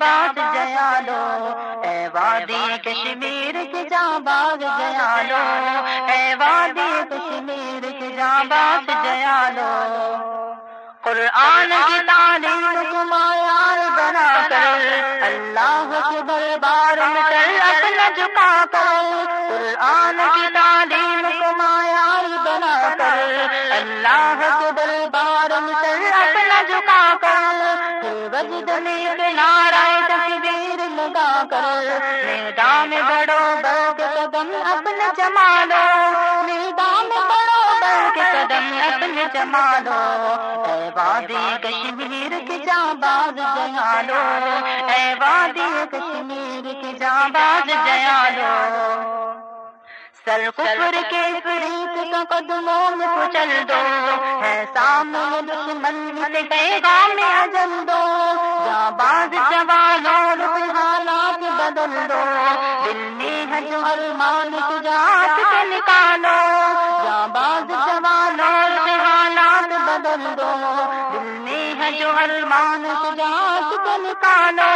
باغ گیا لو، اے وادی کشمیر کی جاں گیا لو، اے وادی کشمیر کی جاں گیا لو۔ قرآن کی تعلیم کو معیار بنا کر، اللہ کے دربار میں کر اپنا جھکا کر وجد میں کنارہ تکبیر لگا کر میدان میں بڑو بڑھ کے قدم اپنے جما لو۔ میدان میں بڑو بڑھ کے قدم اپنے جما لو۔ اے وادی کشمیر کی جاں باز جیالو۔ اے وادی کشمیر کی جاں باز جیالو۔ سر کفر کے فریق کا قدموں میں کچل دو۔ ہے سامنے دشمن سے پیغام اجل دو۔ جاں باز جوانوں روح حالات بدل دو۔ دل میں ہے جو ارمان تجات کے نکالو۔ جاں باز جوانوں روح حالات بدل دو۔ دل میں ہے جو ارمان تجات کے نکالو۔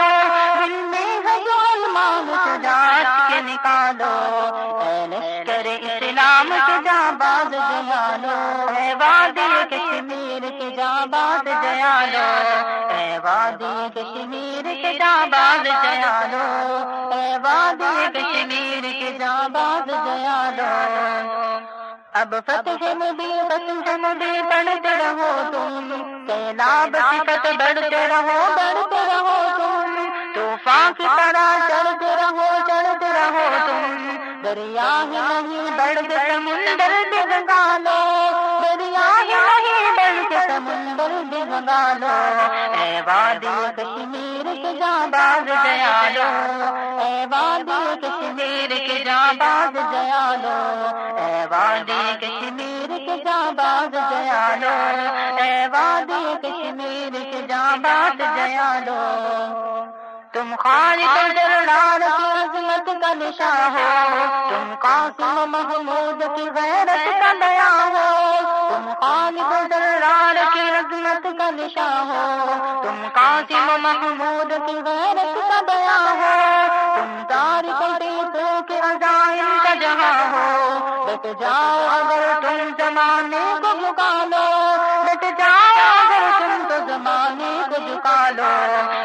دل میں ہے جو ارمان تجات کے نکالو۔ کے جاں باز جیالو اے وادی کشمیر کے جاں باز جیالو اے وادی کشمیر کے جاں باز جیالو اے وادی کشمیر کے جاں باز جیالو اب فتح مبی فتح مبی پڑھتے رہو تم۔ سیلاب صفت بڑھتے رہو بڑھتے رہو تم۔ طوفان کی طرح دریا ہی نہیں بڑھ کے سمندر بھی لو دریا ہی نہیں بڑھ کے سمندر بھی لو اے وادی کشمیر کے جاں باز جیالو، اے وادی کشمیر کے جاں باز جیالو۔ اے وادی کشمیر کے جاں باز جیالو، اے وادی کشمیر کے جاں باز جیالو۔ تم خالق جلال کی عظمت کا نشان ہو تم قاسم محمود کی غیرت کا دیا ہو تم خالق جلال کی عظمت کا نشان ہو تم قاسم محمود کی غیرت کا دیا ہو تم تاریخ ٹیپو کے عزائم کا جہاں ہو بٹ جاؤ اگر تم زمانے کو جھکا لو بٹ جاؤ اگر تم تو زمانے کو جھکا لو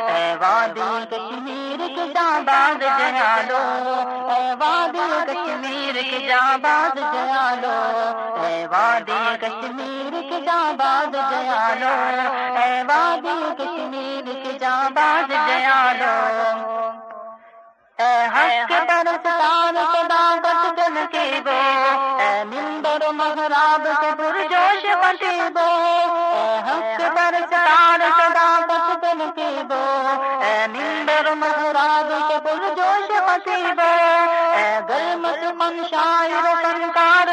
اے وادی کشمیر کے جاں باز جیالو اے وادی کشمیر کے جاں باز جیالو اے وادی کشمیر کے جاں باز جیالو اے وادی کشمیر کے جاں باز جیالو اے حق پرستان صداقت جن کے بو اے ممبر محراب کے پرجوش بٹے بو محراب کے پرجوش بٹے اے من شاعر فنکار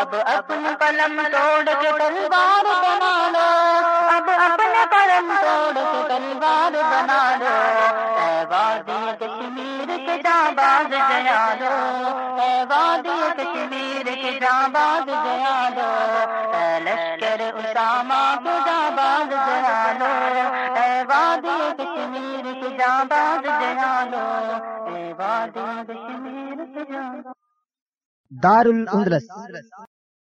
اب اپنے قلم توڑ کے تلوار بنا لو، اب اپنے قلم توڑ کے تلوار بنا لو، اے وادی کشمیر کے جاں باز جیالو اے وادی کشمیر کے جاں باز جاں دار الاندلس